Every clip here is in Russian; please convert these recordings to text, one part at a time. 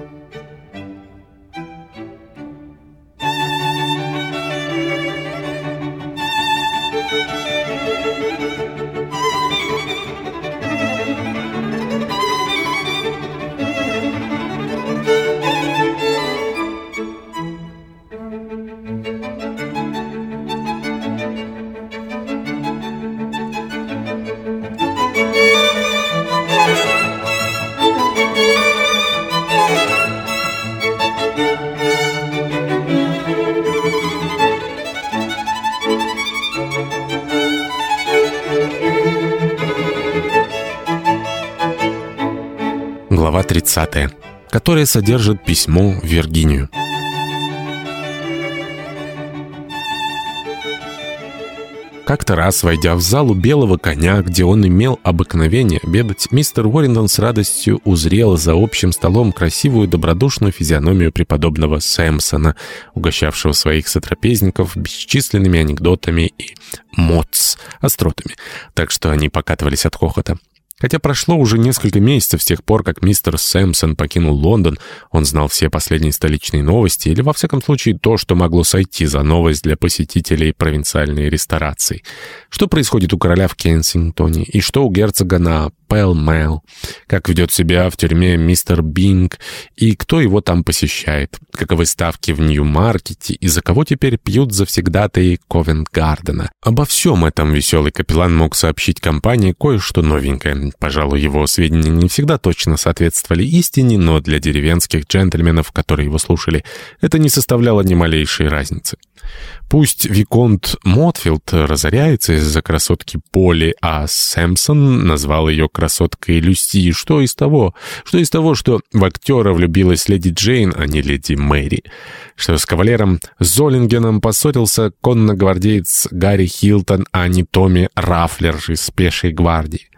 Глава 30, которая содержит письмо в Виргинию. Как-то раз, войдя в залу белого коня, где он имел обыкновение обедать, мистер Уоррингтон с радостью узрел за общим столом красивую добродушную физиономию преподобного Сэмпсона, угощавшего своих сотрапезников бесчисленными анекдотами и моц, остротами, так что они покатывались от хохота. Хотя прошло уже несколько месяцев с тех пор, как мистер Сэмпсон покинул Лондон, он знал все последние столичные новости, или, во всяком случае, то, что могло сойти за новость для посетителей провинциальной ресторации. Что происходит у короля в Кенсингтоне, и что у герцога на Пэлмэл, как ведет себя в тюрьме мистер Бинг, и кто его там посещает, каковы ставки в Нью-Маркете, и за кого теперь пьют завсегдатые Ковент-Гардена. Обо всем этом веселый капеллан мог сообщить компании кое-что новенькое. Пожалуй, его сведения не всегда точно соответствовали истине, но для деревенских джентльменов, которые его слушали, это не составляло ни малейшей разницы. Пусть Виконт Мотфилд разоряется из-за красотки Поли, а Сэмпсон назвал ее красоткой Люси. Что из того? Что из того, что в актера влюбилась леди Джейн, а не леди Мэри? Что с кавалером Золингеном поссорился конногвардеец Гарри Хилтон, а не Томми Рафлер из пешей гвардии?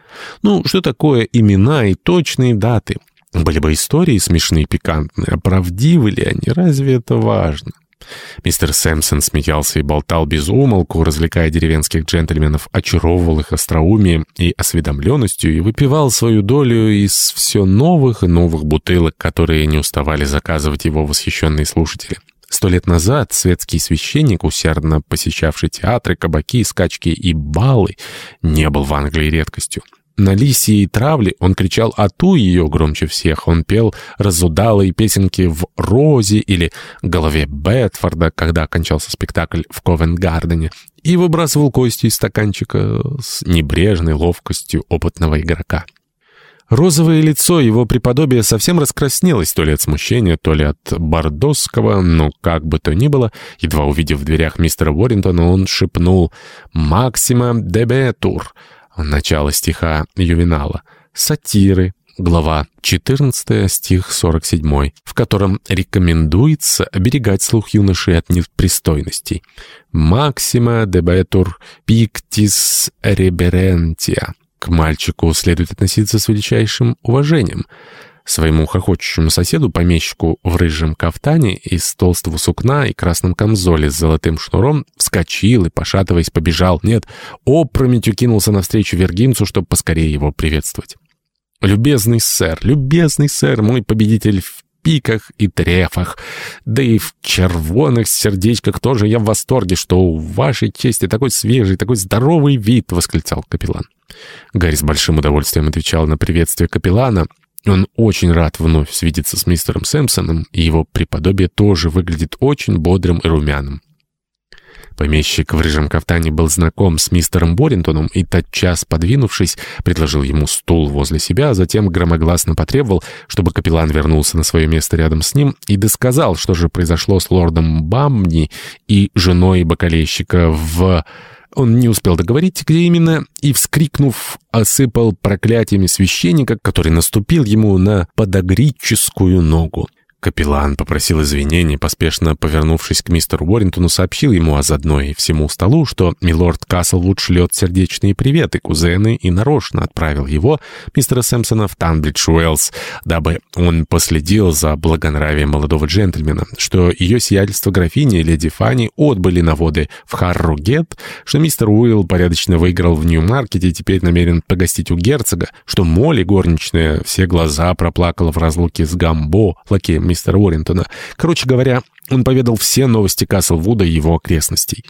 Ну, что такое имена и точные даты? Были бы истории смешные и пикантные, а правдивы ли они? Разве это важно? Мистер Сэмпсон смеялся и болтал без умолку, развлекая деревенских джентльменов, очаровывал их остроумием и осведомленностью и выпивал свою долю из все новых и новых бутылок, которые не уставали заказывать его восхищенные слушатели. Сто лет назад светский священник, усердно посещавший театры, кабаки, скачки и балы, не был в Англии редкостью. На лисьей травле он кричал «Ату» ее громче всех. Он пел разудалые песенки в «Розе» или «Голове Бетфорда», когда окончался спектакль в Ковент-Гардене, и выбрасывал кости из стаканчика с небрежной ловкостью опытного игрока. Розовое лицо его преподобия совсем раскраснелось то ли от смущения, то ли от бордосского, но как бы то ни было, едва увидев в дверях мистера Уоррентона, он шепнул «Максима дебетур», Начало стиха Ювенала. Сатиры. Глава 14, стих 47, в котором рекомендуется оберегать слух юноши от непристойностей. «Максима дебетур пиктис реберентия». К мальчику следует относиться с величайшим уважением — Своему хохочущему соседу, помещику в рыжем кафтане из толстого сукна и красном камзоле с золотым шнуром, вскочил и, пошатываясь, побежал. Нет, опрометью кинулся навстречу вергинцу, чтобы поскорее его приветствовать. «Любезный сэр, любезный сэр, мой победитель в пиках и трефах, да и в червоных сердечках тоже я в восторге, что у вашей чести такой свежий, такой здоровый вид!» — восклицал капеллан. Гарри с большим удовольствием отвечал на приветствие капеллана, он очень рад вновь свидеться с мистером Сэмпсоном, и его преподобие тоже выглядит очень бодрым и румяным. Помещик в рыжем кафтане был знаком с мистером Боринтоном и, тотчас подвинувшись, предложил ему стул возле себя, а затем громогласно потребовал, чтобы капеллан вернулся на свое место рядом с ним и досказал, что же произошло с лордом Бамни и женой бокалейщика в... Он не успел договорить, где именно, и, вскрикнув, осыпал проклятиями священника, который наступил ему на подогрическую ногу. Капеллан попросил извинений, поспешно повернувшись к мистеру Уоррентону, сообщил ему, а заодно и всему столу, что милорд Каслвуд шлет сердечные приветы кузены и нарочно отправил его, мистера Сэмпсона, в Танбридж Уэллс, дабы он последил за благонравием молодого джентльмена, что ее сиятельство графини и леди Фанни отбыли на воды в Харругет, что мистер Уилл порядочно выиграл в Нью-Маркете и теперь намерен погостить у герцога, что Молли, горничная, все глаза проплакала в разлуке с Гамбо, лакеем мистера Уоррентона. Короче говоря, он поведал все новости Каслвуда и его окрестностей.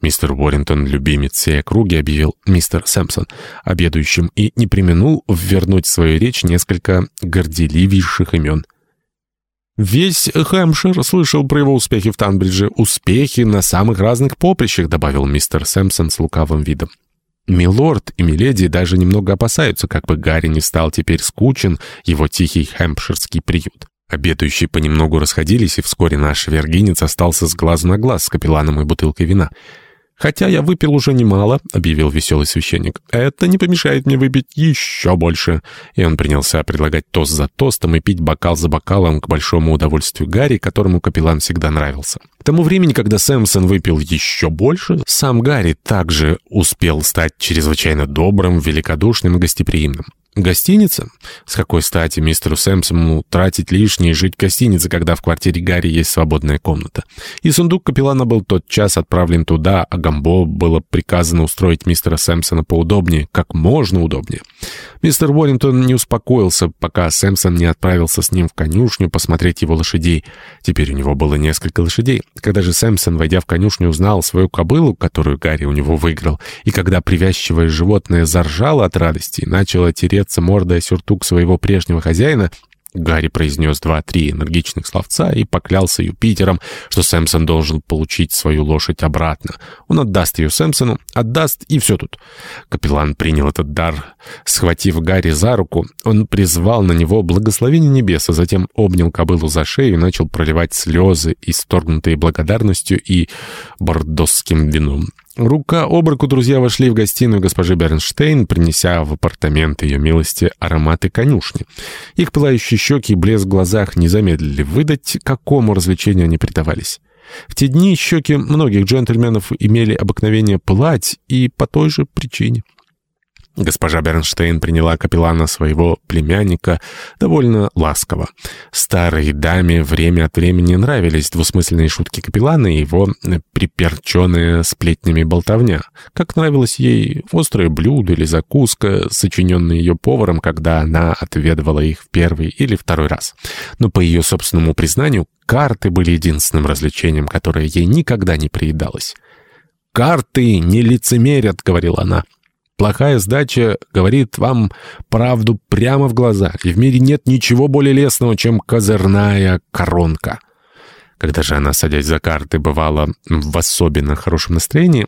Мистер Уоррентон, любимец всей округи, объявил мистер Сэмпсон обедающим и не применул ввернуть в свою речь несколько горделивейших имен. «Весь Хэмпшир слышал про его успехи в Танбридже. Успехи на самых разных поприщах», — добавил мистер Сэмпсон с лукавым видом. Милорд и Миледи даже немного опасаются, как бы Гарри не стал теперь скучен, его тихий хэмпширский приют. Обедающие понемногу расходились, и вскоре наш вергинец остался с глазу на глаз с капелланом и бутылкой вина. «Хотя я выпил уже немало», — объявил веселый священник. «Это не помешает мне выпить еще больше». И он принялся предлагать тост за тостом и пить бокал за бокалом к большому удовольствию Гарри, которому капеллан всегда нравился. К тому времени, когда Сэмсон выпил еще больше, сам Гарри также успел стать чрезвычайно добрым, великодушным и гостеприимным. Гостиница? С какой стати мистеру Сэмпсону тратить лишнее и жить в гостинице, когда в квартире Гарри есть свободная комната? И сундук капеллана был тот час отправлен туда, а Гамбо было приказано устроить мистера Сэмпсона поудобнее, как можно удобнее. Мистер Уоррингтон не успокоился, пока Сэмпсон не отправился с ним в конюшню посмотреть его лошадей. Теперь у него было несколько лошадей. Когда же Сэмпсон, войдя в конюшню, узнал свою кобылу, которую Гарри у него выиграл, и когда привязчивое животное заржало от радости и начало тереться мордой сюртук своего прежнего хозяина, Гарри произнес два-три энергичных словца и поклялся Юпитером, что Сэмпсон должен получить свою лошадь обратно. Он отдаст ее Сэмпсону, отдаст, и все тут. Капеллан принял этот дар. Схватив Гарри за руку, он призвал на него благословение небес, а затем обнял кобылу за шею и начал проливать слезы, исторгнутые благодарностью и бордосским вином. Рука об руку друзья вошли в гостиную госпожи Бернштейн, принеся в апартаменты ее милости ароматы конюшни. Их пылающие щеки и блеск в глазах не замедлили выдать, какому развлечению они предавались. В те дни щеки многих джентльменов имели обыкновение пылать и по той же причине. Госпожа Бернштейн приняла капеллана своего племянника довольно ласково. Старой даме время от времени нравились двусмысленные шутки капеллана и его приперченная сплетнями болтовня, как нравилось ей острое блюдо или закуска, сочиненная ее поваром, когда она отведывала их в первый или второй раз. Но по ее собственному признанию, карты были единственным развлечением, которое ей никогда не приедалось. «Карты не лицемерят», — говорила она. Плохая сдача говорит вам правду прямо в глаза, и в мире нет ничего более лестного, чем козырная коронка. Когда же она, садясь за карты, бывала в особенно хорошем настроении,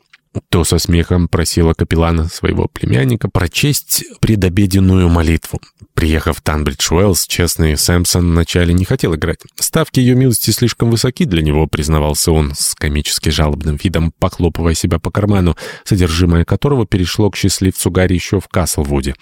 то со смехом просила капеллана своего племянника прочесть предобеденную молитву. Приехав в Танбридж Уэллс, честный Сэмпсон вначале не хотел играть. Ставки ее милости слишком высоки для него, признавался он с комически жалобным видом, похлопывая себя по карману, содержимое которого перешло к счастливцу Гарри еще в Каслвуде.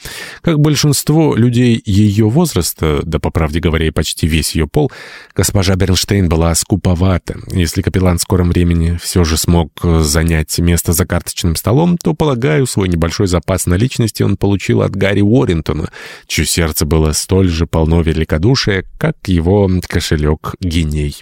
Как большинство людей ее возраста, да, по правде говоря, и почти весь ее пол, госпожа Бернштейн была скуповата. Если капеллан в скором времени все же смог занять место за карточным столом, то, полагаю, свой небольшой запас наличности он получил от Гарри Уоррентона, чье сердце было столь же полно великодушия, как его кошелек геней.